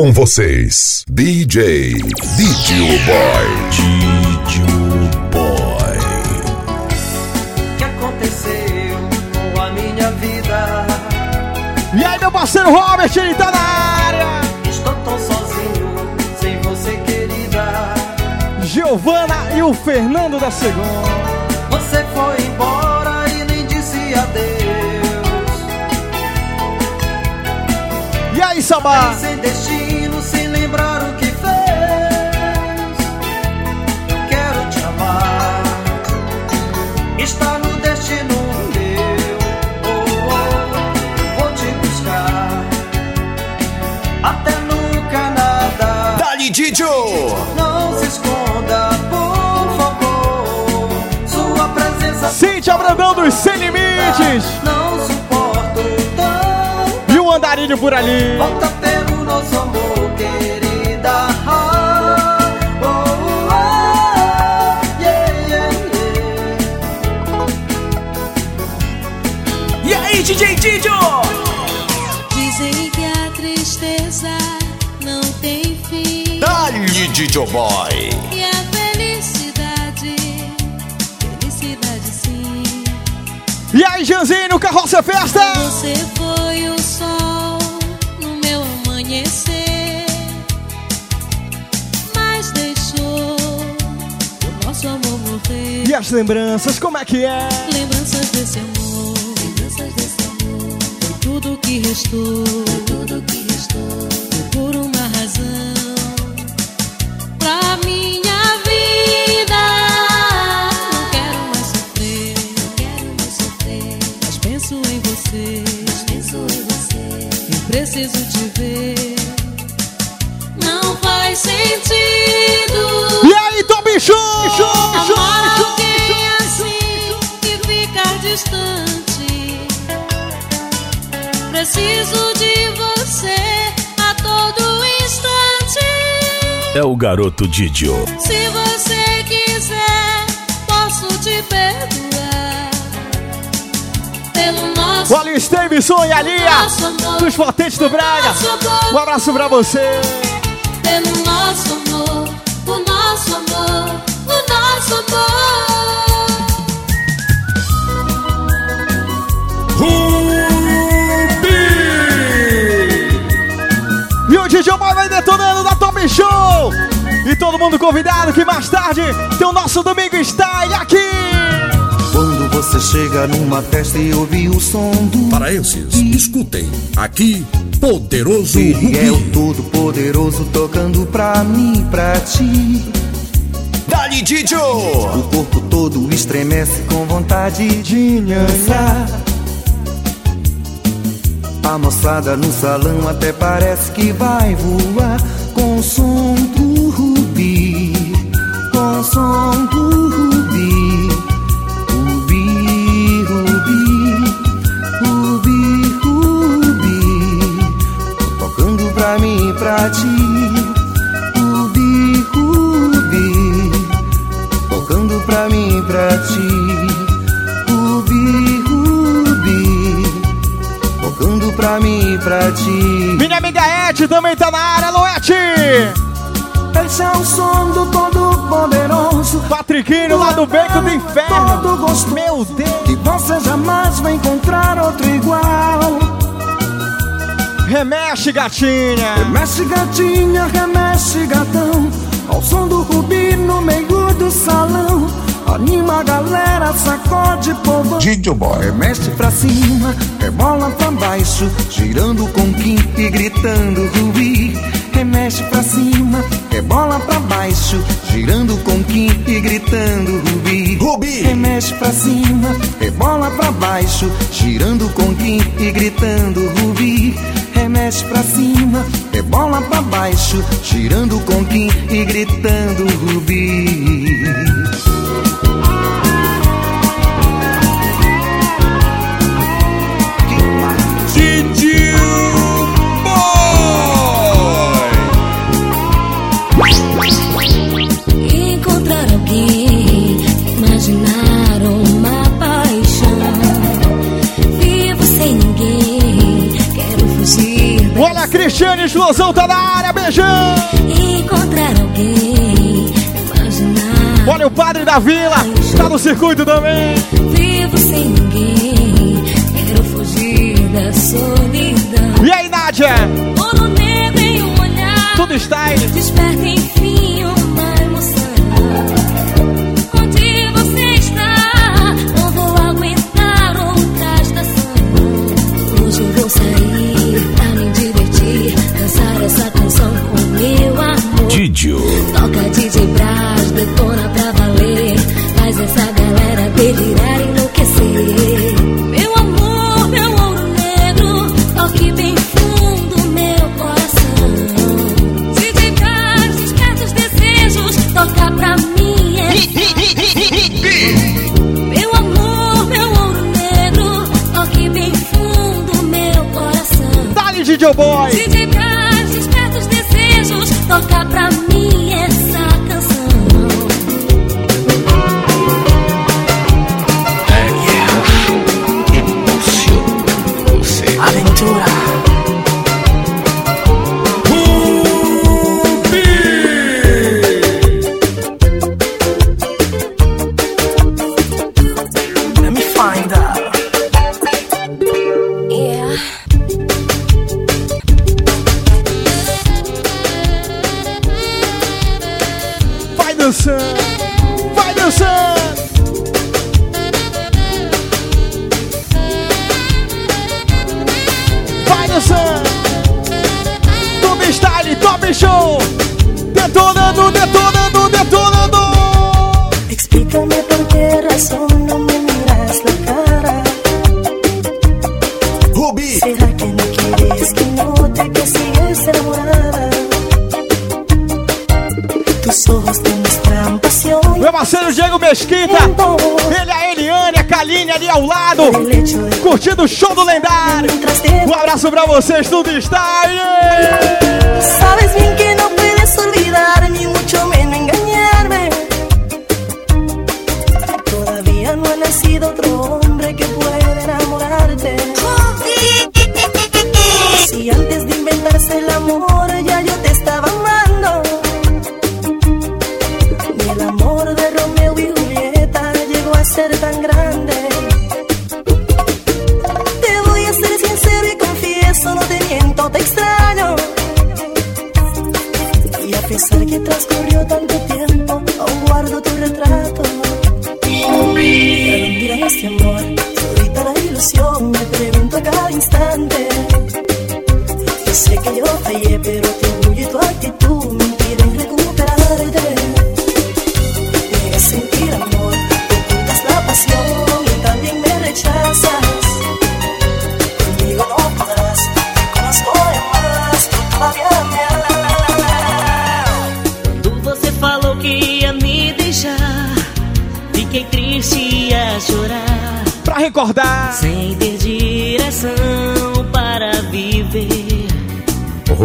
Com vocês, DJ Didio Boy. Didio Boy. O que aconteceu com a minha vida? E aí, meu parceiro Robert, ele tá na área. Estou tão sozinho, sem você, querida. Giovana e o Fernando da Segunda. Você foi embora e nem disse adeus. E aí, Sabá? Sem destino, lembrar o que fez. Quero te amar. Está no destino meu. Oh, oh, vou te buscar. Até no Canadá. Dali Didio. Não se esconda, por favor. Sua presença. Cíntia Brandão dos Sem Limites. Não suporto tanto. E o andarilho por ali. Volta pelo nosso amor, DJ Didio? Dizem que a tristeza não tem fim. Dali Didio Boy. E a felicidade, felicidade sim. E aí, Janzinho, Carroça Festa. Você foi o sol no meu amanhecer. Mas deixou o nosso amor morrer. E as lembranças, como é que é? Lembranças desse amor, tudo que restou, foi tudo que restou. Foi por uma razão pra minha vida. Não quero mais sofrer, não quero mais sofrer. Mas penso em você, mas penso em você. E preciso te ver. Não faz sentido. E aí, Tom Bicho? Amar alguém assim e ficar distante. Preciso de você a todo instante. É o garoto Didio. Se você quiser, posso te perdoar. Pelo nosso, O Alice Davidson e a Lia. Dos potentes do Braga. Um abraço pra você. Pelo nosso amor, o nosso amor, o nosso amor. E DJ Boy vai detonando da Top Show. E todo mundo convidado que mais tarde tem o nosso Domingo Style aqui. Quando você chega numa festa e ouve o som do Paraenses, escutem. Aqui, Poderoso Ele é o Rubi. todo-poderoso tocando pra mim, pra ti. Dali Didio. O corpo todo estremece com vontade de dançar. A moçada no salão até parece que vai voar com som do rubi, com som do rubi, rubi, rubi, rubi, rubi, tocando pra mim, e pra ti, rubi, rubi tocando pra mim e pra ti. Pra mim e pra ti. Minha amiga Et também tá na área, alô. Esse é o som do Todo-Poderoso. Patriquinho lá do Beco do Todo Inferno. gostoso. Meu Deus. Que você jamais vai encontrar outro igual. Remexe, gatinha. Remexe gatinha, remexe gatão Ao som do rubi no meio do salão Anima a galera, sacode povão Didio Boy. Remexe pra cima, rebola pra baixo Girando com Kim e gritando rubi. Remexe pra cima, rebola pra baixo Girando com Kim e gritando rubi. Rubi. Remexe pra cima, rebola pra baixo Girando com Kim e gritando rubi. Remexe pra cima, rebola pra baixo Girando com Kim e gritando rubi Cristiane Explosão tá na área, beijão! Encontrar alguém, imaginar. Olha o padre da vila, tá no circuito também. Vivo sem ninguém, quero fugir da solidão. E aí, Nádia? Tudo está aí. Desperta enfim. vocês tudo está.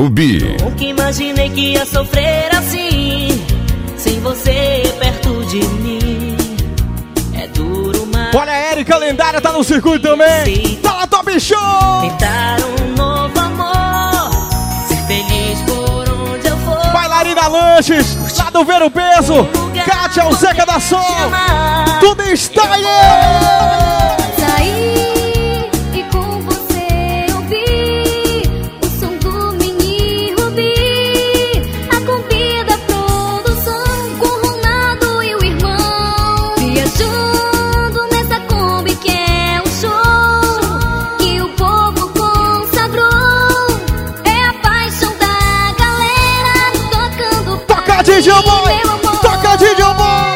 Ubi. Nunca imaginei que ia sofrer assim, sem você perto de mim. É duro, mas. Olha a Erika lendária, tá no circuito também. Tá lá, top show! Tentar um novo amor, ser feliz por onde eu for. Bailarina Lanches, lá do Ver o Peso. Kátia, o Zeca da Sol. Tudo em style! boy. Toca de boy.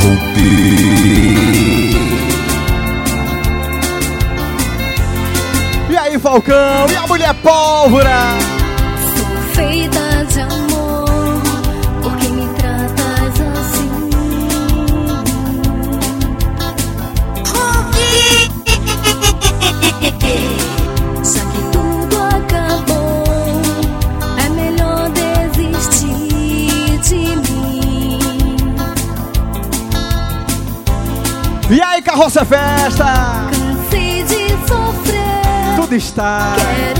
Rupi. E aí, Falcão? E a mulher pólvora? Roça é festa. Cansei de sofrer. Tudo está. Quero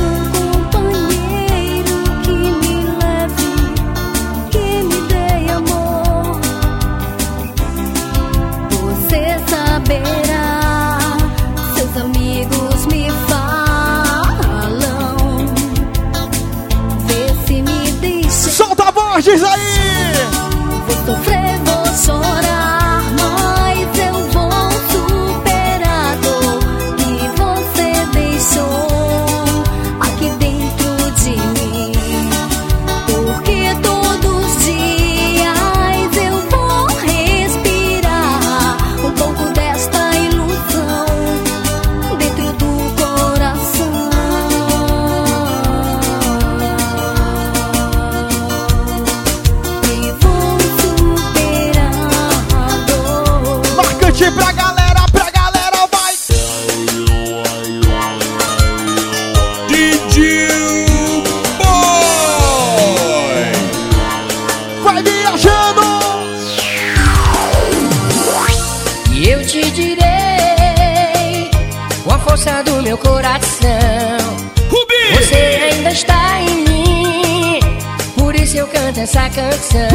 Essa canção.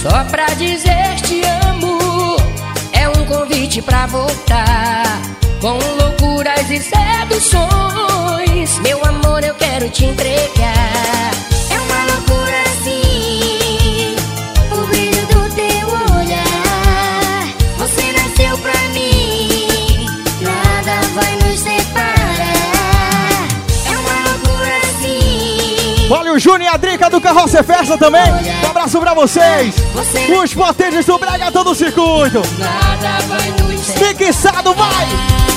Só pra dizer te amo, é um convite pra voltar. Com loucuras e seduções, meu amor, eu quero te entregar. É uma loucura assim. Olha o Júnior e a Drica do Carroça Festa também. Um abraço pra vocês. Os potentes do Braga todo o circuito. Nada vai nos vai!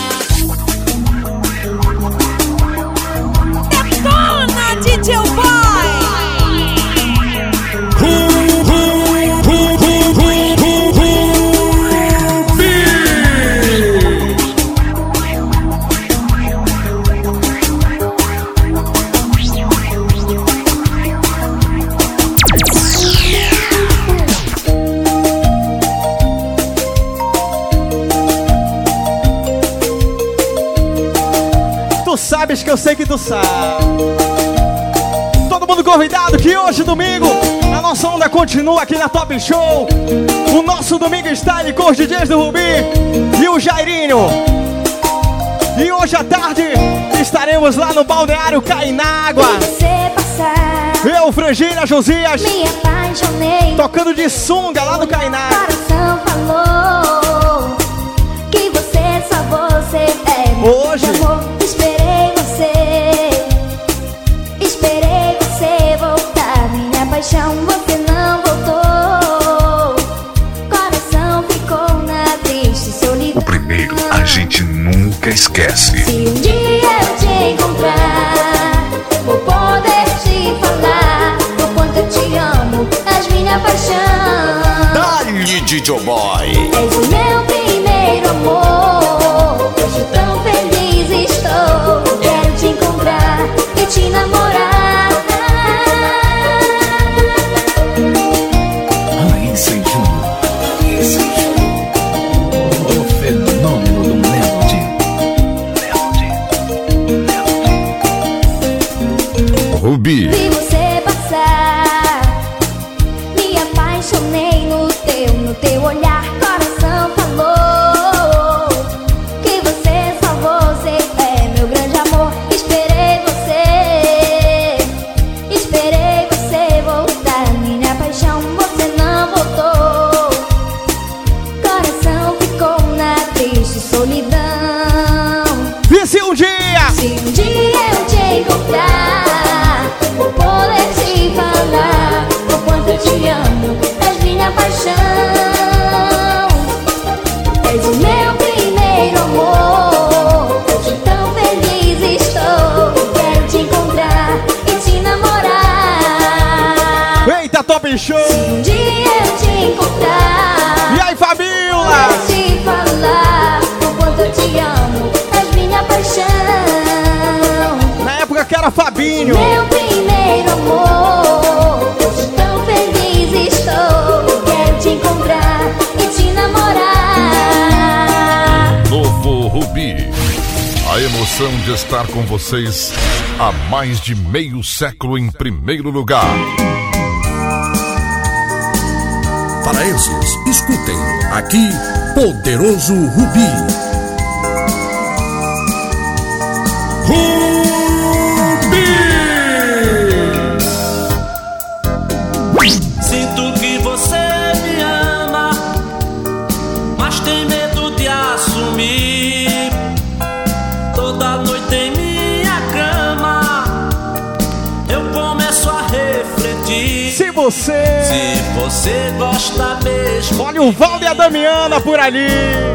que eu sei que tu sabe. Todo mundo convidado que hoje, domingo, a nossa onda continua aqui na Top Show. O nosso domingo está com os DJs do Rubi e o Jairinho. E hoje à tarde estaremos lá no balneário Cainágua. Eu, Frangina Josias, tocando de sunga lá no Cainágua. Hoje. esquece. Se um dia eu te encontrar, vou poder te falar o quanto eu te amo, és minha paixão. Dá-lhe, DJ Boy. És o meu primeiro amor. Satisfação de estar com vocês há mais de meio século em primeiro lugar. Paraenses, escutem. Aqui, Poderoso Rubi. Você. Se você gosta mesmo. Olha o Valde e a Damiana por ali.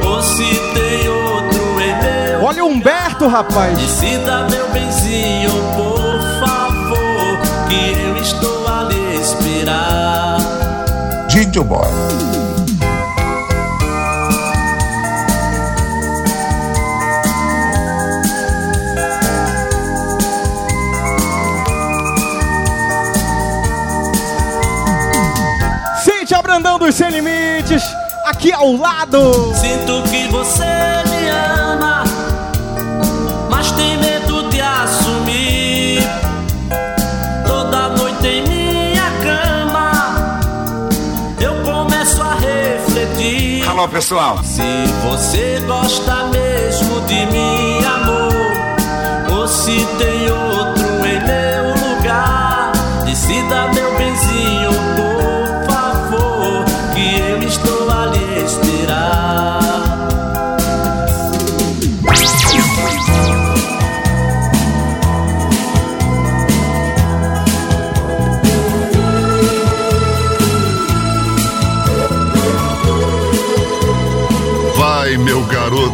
Ou se tem outro em meu. Olha o Humberto, rapaz. Decida, meu benzinho, por favor, que eu estou a lhe esperar. Didio Boy. Sem Limites, aqui ao lado. Sinto que você me ama, mas tem medo de assumir. Toda noite em minha cama, eu começo a refletir. Alô, pessoal. Se você gosta mesmo de mim, amor, ou se tem outro em meu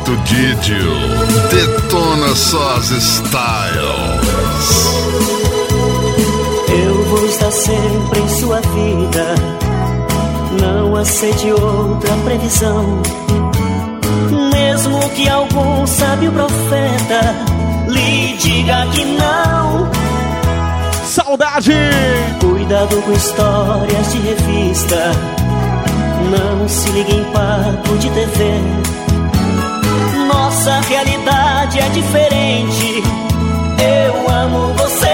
garoto Didio. Detona só as styles. Eu vou estar sempre em sua vida. Não aceite outra previsão. Mesmo que algum sábio profeta lhe diga que não. Saudade! Cuidado com histórias de revista. Não se ligue em papo de TV. Nossa realidade é diferente. Eu amo você.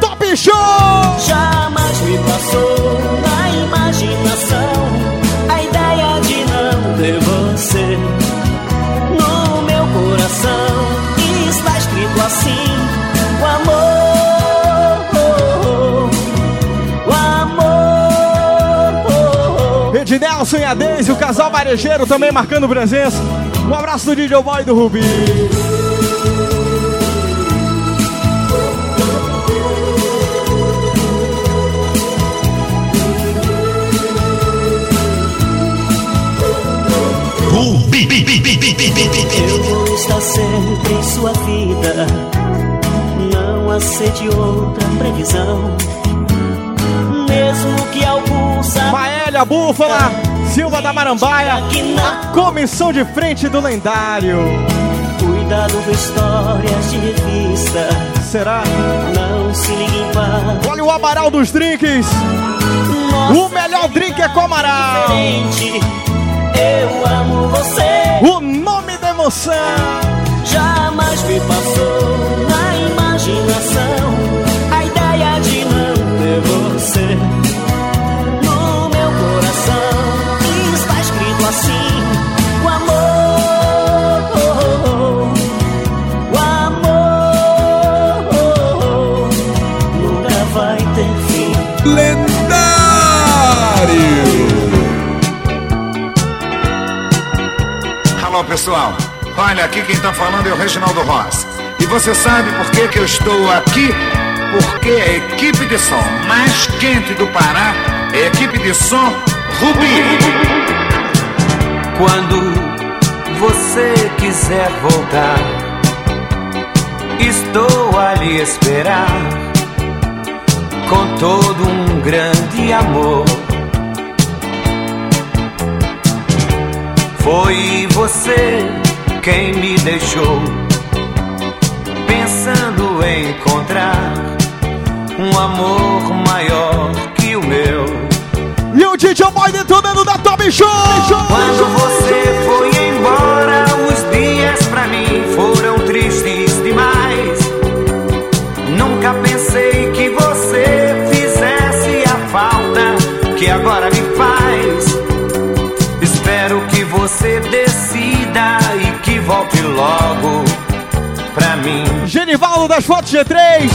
Top Show! Jamais me passou amor. Ednelson e a Deise, o casal varejeiro também marcando presença. Um abraço do DJ Boy do Rubi. Eu vou estar sempre em sua vida. Não aceite outra previsão. Mesmo que algum sábio Maélia Búfala, Silva da Marambaia, a comissão de frente do lendário. Cuidado com histórias de revista. Será? Não se ligue em paz. Olha o Amaral dos drinks. O melhor drink é com Amaral. Diferente. Eu amo você. O nome da emoção. Jamais me passou na imaginação pessoal. Olha, aqui quem tá falando é o Reginaldo Ross. E você sabe por que, que eu estou aqui? Porque a equipe de som mais quente do Pará é a equipe de som Rubi. Quando você quiser voltar, estou a lhe esperar com todo um grande amor. Foi você quem me deixou pensando em encontrar um amor maior que o meu. E o DJ Boy detonando da Top Show! Quando você logo pra mim. Genivaldo das Fotos G3,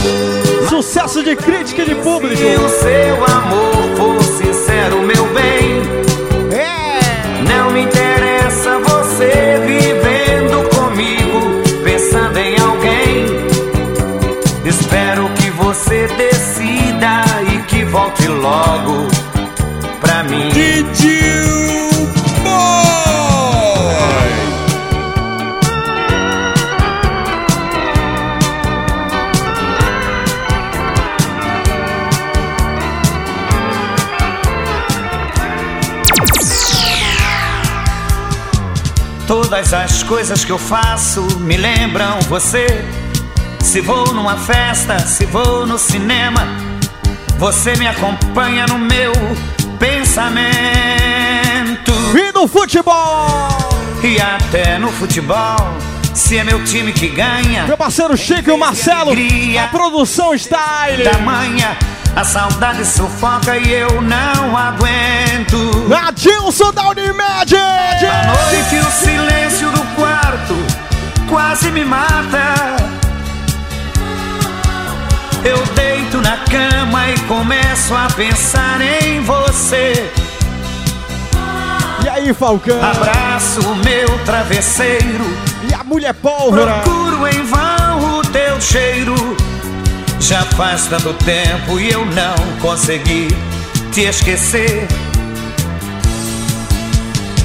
sucesso de crítica e de público. Se o seu amor for sincero, meu bem, É. não me interessa você vivendo comigo, pensando em alguém. Espero que você decida e que volte logo pra mim. Todas as coisas que eu faço me lembram você. Se vou numa festa, se vou no cinema, você me acompanha no meu pensamento. E no futebol? E até no futebol, se é meu time que ganha. Meu parceiro Chico e o Marcelo, a produção style. Tamanha, a saudade sufoca e eu não aguento. Adilson da Unimed! A noite o silêncio do quarto quase me mata. Eu deito na cama e começo a pensar em você. E aí, Falcão? Abraço o meu travesseiro. E a mulher pólvora? Procuro em vão o teu cheiro. Já faz tanto tempo e eu não consegui te esquecer.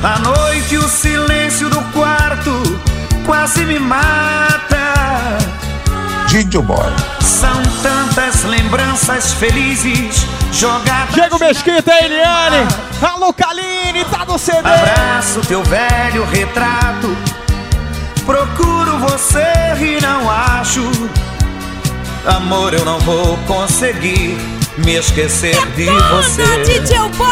À noite o silêncio do quarto quase me mata. Didio Boy. São tantas lembranças felizes jogadas. Diego Mesquita e Eliane. Alô, Kaline, tá no CD. Abraço teu velho retrato. Procuro você e não acho. Amor, eu não vou conseguir me esquecer de você. DJ Boy!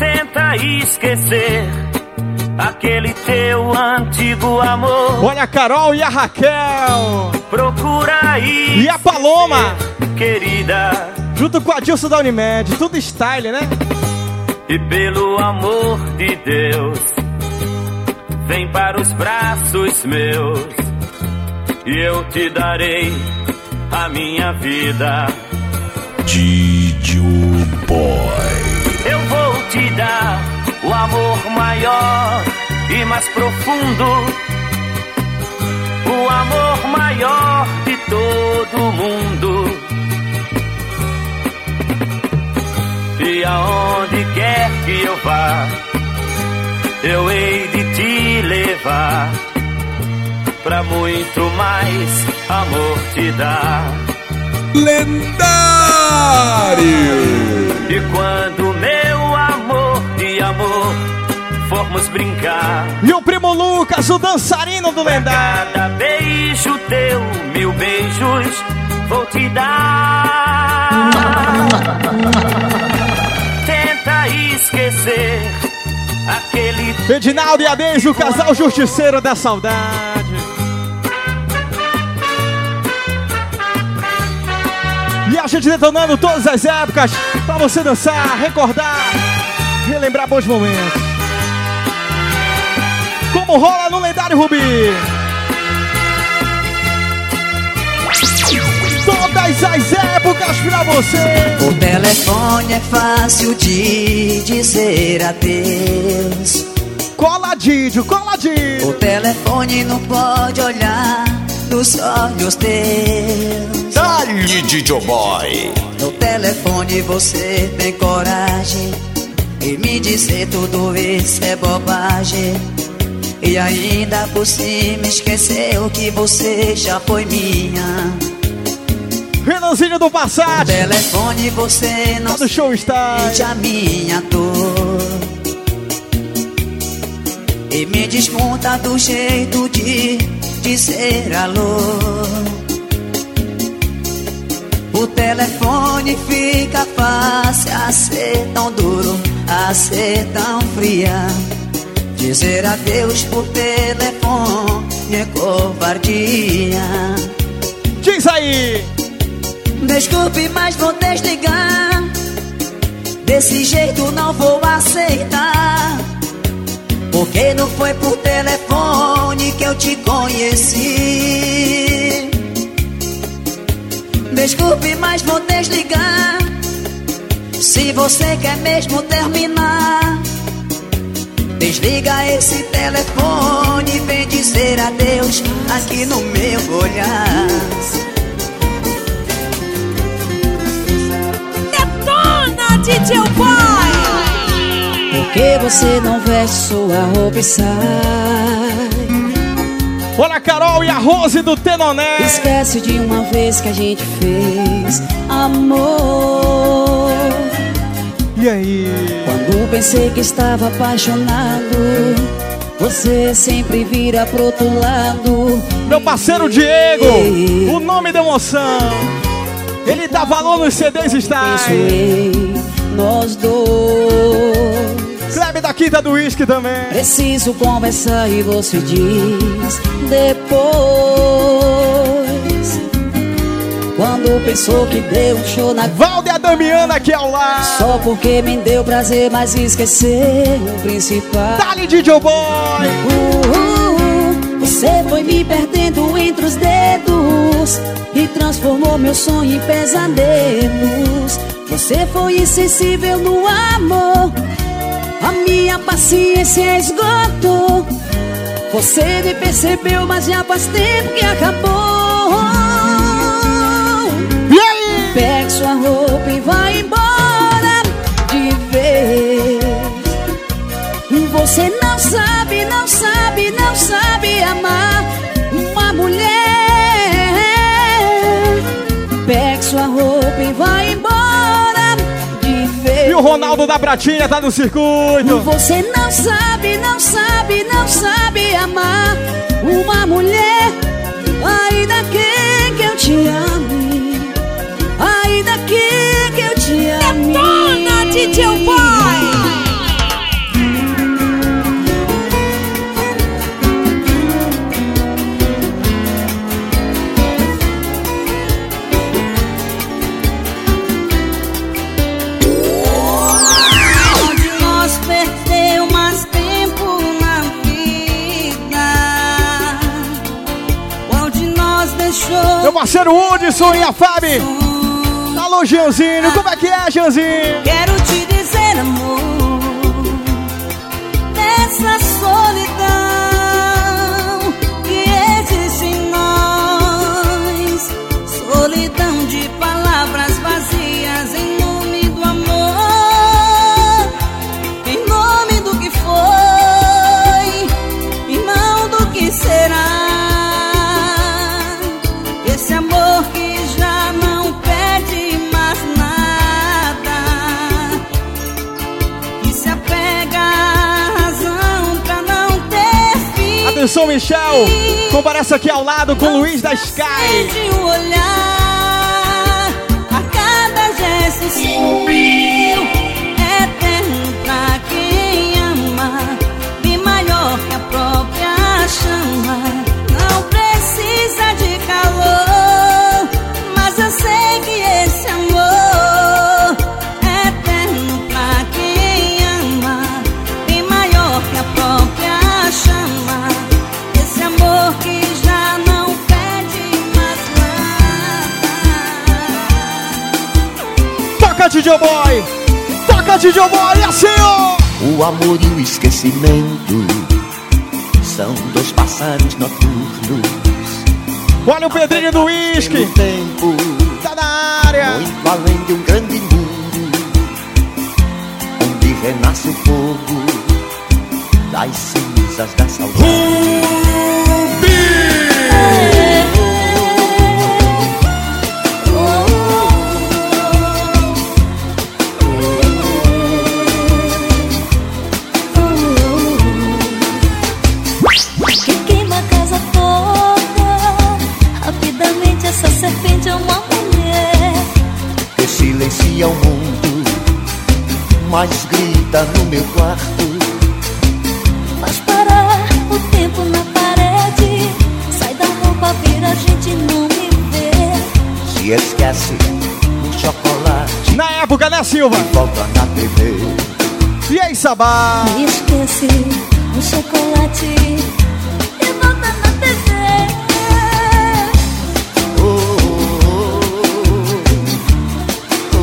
Tenta esquecer aquele teu antigo amor. Olha a Carol e a Raquel. Procura aí. E a Paloma. Querida. Junto com a Dilson da Unimed. Tudo style, né? E pelo amor de Deus, vem para os braços meus. E eu te darei a minha vida. Didio Boy. Eu vou te dar o amor maior e mais profundo. O amor maior de todo mundo. E aonde quer que eu vá, eu hei de te levar. Pra muito mais amor te dar. Lendário! E quando meu amor de amor formos brincar. E o primo Lucas, o dançarino do lendário. Cada beijo teu, mil beijos vou te dar. Tenta esquecer aquele. Edinaldo e Adez, o casal justiceiro da saudade. E a gente detonando todas as épocas pra você dançar, recordar, relembrar bons momentos. Como rola no lendário Rubi. Todas as épocas pra você. O telefone é fácil de dizer adeus. Cola Didio, cola Didio. O telefone não pode olhar nos olhos teus. Dá-lhe, Didio Boy. No telefone você tem coragem e me dizer tudo isso é bobagem. E ainda por cima esqueceu que você já foi minha. Renanzinho do Passat. No telefone você não Tá no show está. a minha dor. E me desmonta do jeito de dizer alô. O telefone fica fácil a ser tão duro, a ser tão fria. Dizer adeus por telefone é covardia. Diz aí! Desculpe, mas vou desligar. Desse jeito não vou aceitar. Porque não foi por telefone que eu te conheci. Desculpe, mas vou desligar. Se você quer mesmo terminar, desliga esse telefone vem dizer adeus aqui no meu olhar. DJ Boy! Por que você não veste sua roupa e sai? Olha a Carol e a Rose do Tenoné. Esquece de uma vez que a gente fez amor. E aí? Quando pensei que estava apaixonado, você sempre vira pro outro lado. Meu parceiro Diego, o nome da emoção. Ele dá valor nos CDs está. Nós dois. Klebe da Quinta do Whisky também. Preciso conversar e você diz depois. Quando pensou que deu um show na Valde a Damiana aqui ao lado. Só porque me deu prazer, mas esqueceu o principal. Dali DJ Boy. Uh, uh, uh, você foi me perdendo entre os dedos e transformou meu sonho em pesadelos. Você foi insensível no amor. A minha paciência esgotou. Você me percebeu, mas já faz tempo que acabou. E aí? Pegue sua roupa e vai Ronaldo da Pratinha tá no circuito. Você não sabe, não sabe, não sabe amar uma mulher. Ainda que, que eu te ame, parceiro Hudson e a Fabi. Alô, Jeanzinho. Como é que é, Jeanzinho? Quero Michel. Comparece aqui ao lado com o Luiz da Sky. de um olhar a cada gesto Toca, DJ Boy. Toca, DJ Boy. Assim, ó. O amor e o esquecimento são dois passarinhos noturnos. Olha o Pedrinho do Whisky. Tempo Tá na área. muito além de um grande mundo, onde renasce o fogo das cinzas da saudade. Que mas grita no meu quarto. Faz parar o tempo na parede Sai da roupa, vira a gente não me vê Se esquece época, né, Silva? Volta na TV. E aí, Sabá? Me esquece o chocolate e volta na TV.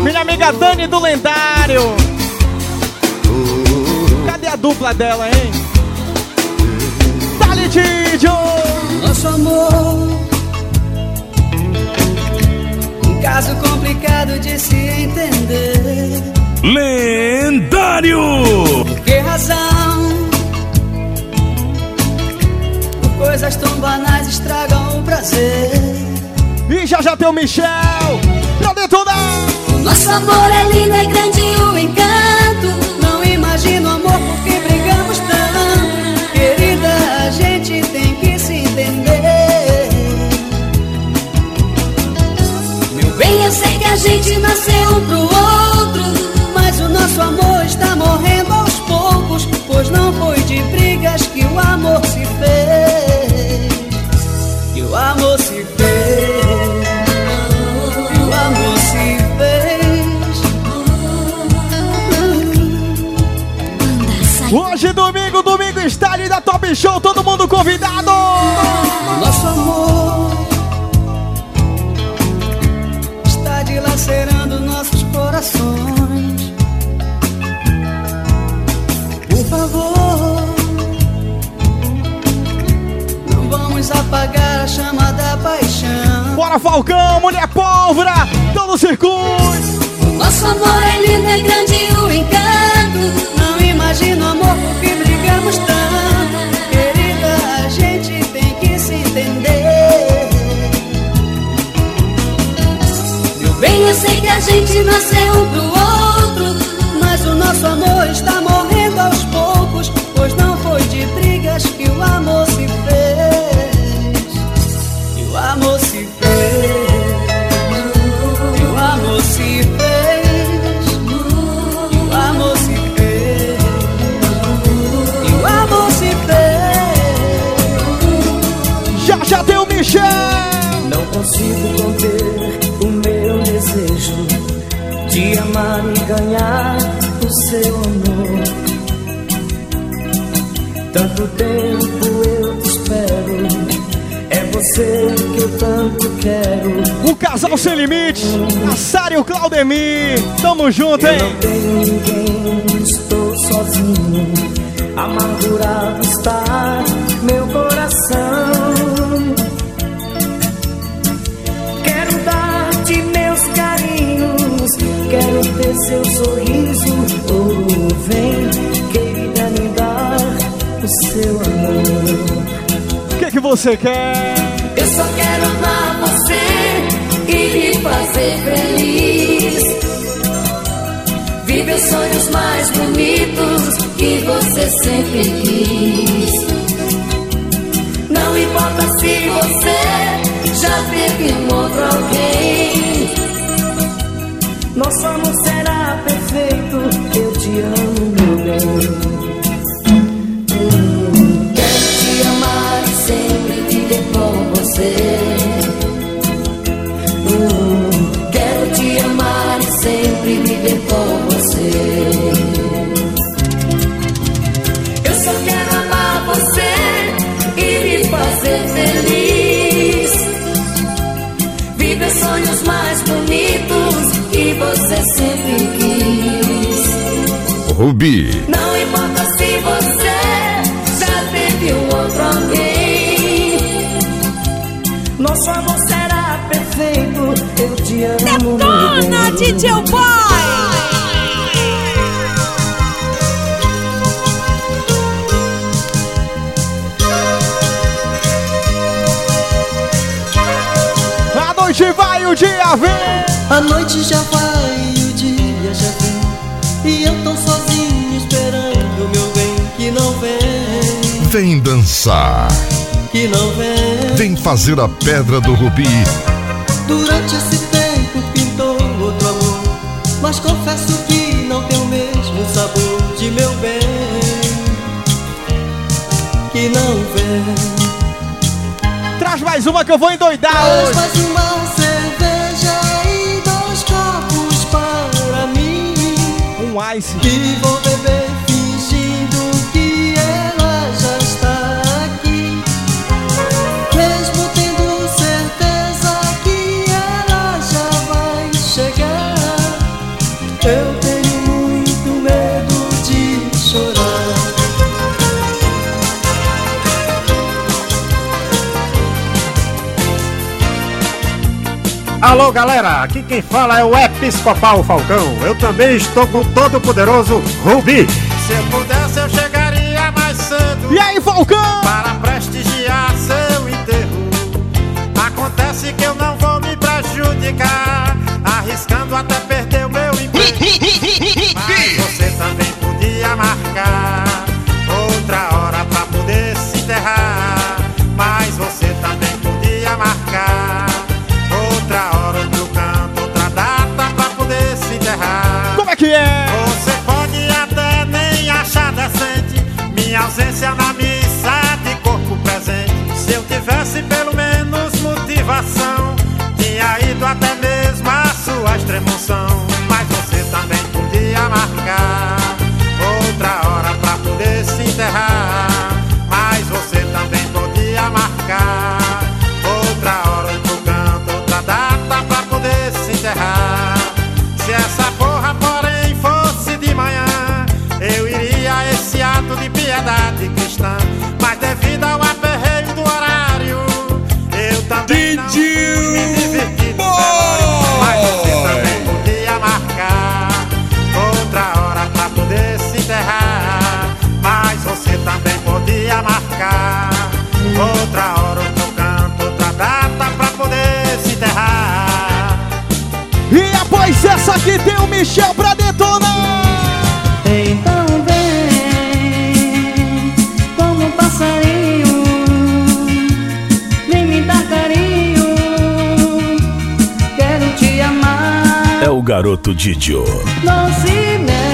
Minha amiga Dani do Lendário. Dupla dela, hein? Dali, Didio! Nosso amor Um caso complicado de se entender Lendário! Por que razão Por coisas tão banais estragam o prazer E já já tem o Michel pra detonar! Nosso amor é lindo, é grande o encanto Não imagino amor porque Querida, a gente tem que se entender. Meu bem, eu sei que a gente nasceu um pro outro Mas o nosso amor está morrendo aos poucos Pois não foi de brigas que o amor se fez Show, todo mundo convidado! Nosso amor está dilacerando nossos corações. Por favor, não vamos apagar a chama da paixão. Bora, Falcão, mulher pólvora, todo circuito! Nosso amor é lindo, é grande o encanto. Não imagino amor porque brigamos tanto. Eu sei que a gente nasceu um pro outro. Mas o nosso amor está morrendo aos poucos. Pois não foi de brigas que o amor se fez. Que o amor se fez. De amar e ganhar o seu amor. Tanto tempo eu te espero, é você que eu tanto quero. O casal sem limites, a Sara e o Claudemir, tamo junto, Eu hein? não tenho ninguém, estou sozinho. Amargurado está meu coração. Seu sorriso. Oh, vem, querida, me dar o seu amor. O que, que você quer? Eu só quero amar você e me fazer feliz. Viver os sonhos mais bonitos que você sempre quis. Não importa se você já teve um outro alguém. Nosso amor será sempre viver com você. Hum, Rubi, Não importa se você já teve um outro alguém. Nosso amor será perfeito. Eu te amo. Detona, DJ Boy! A noite vai, o dia vem! A noite já vai vem dançar, Que não vem vem fazer a pedra do Rubi. Durante esse tempo pintou outro amor Mas confesso que não tem o mesmo sabor de meu bem Que não vem Traz mais uma que eu vou endoidar Traz hoje! mais uma cerveja e dois copos para mim Vice. E Alô galera, aqui quem fala é o Episcopal Falcão. Eu também estou com o todo poderoso Rubi. Se eu pudesse, eu chegaria mais cedo. E aí, Falcão? Para prestigiar seu enterro. Acontece que eu não vou me prejudicar, arriscando até perder E após essa aqui tem o Michel pra detonar. Então vem como um passarinho, vem me dar carinho, quero te amar. É o garoto Didio. Doce mel,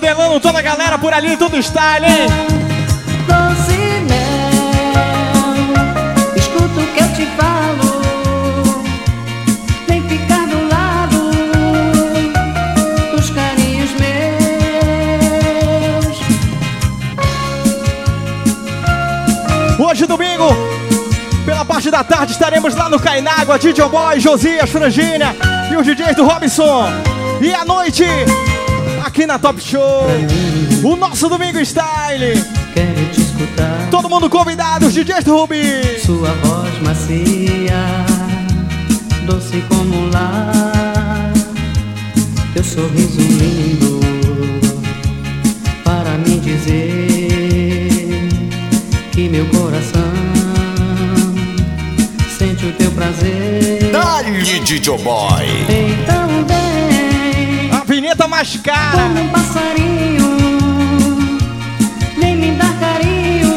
Japonês, o Delano, toda a galera por ali, tudo style, hein? Doce mel, escuta o que eu te falo. Vem ficar do lado dos carinhos meus. Hoje, domingo, pela parte da tarde, estaremos lá no Cainágua, DJ Boy, Josias, Frangina e os DJs do Robson. E à noite, aqui na Top Show, o nosso Domingo Style. Quero te escutar. Todo mundo convidado, os DJs do Rubi. Sua voz macia, doce como um lar. Teu sorriso lindo para me dizer que meu coração sente o teu prazer. Dali, DJ Boy. Então vem A vinheta mais cara. como um passarinho, vem me dar carinho.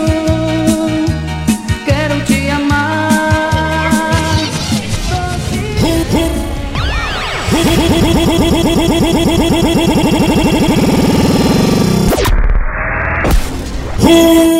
Quero te amar. Rubi.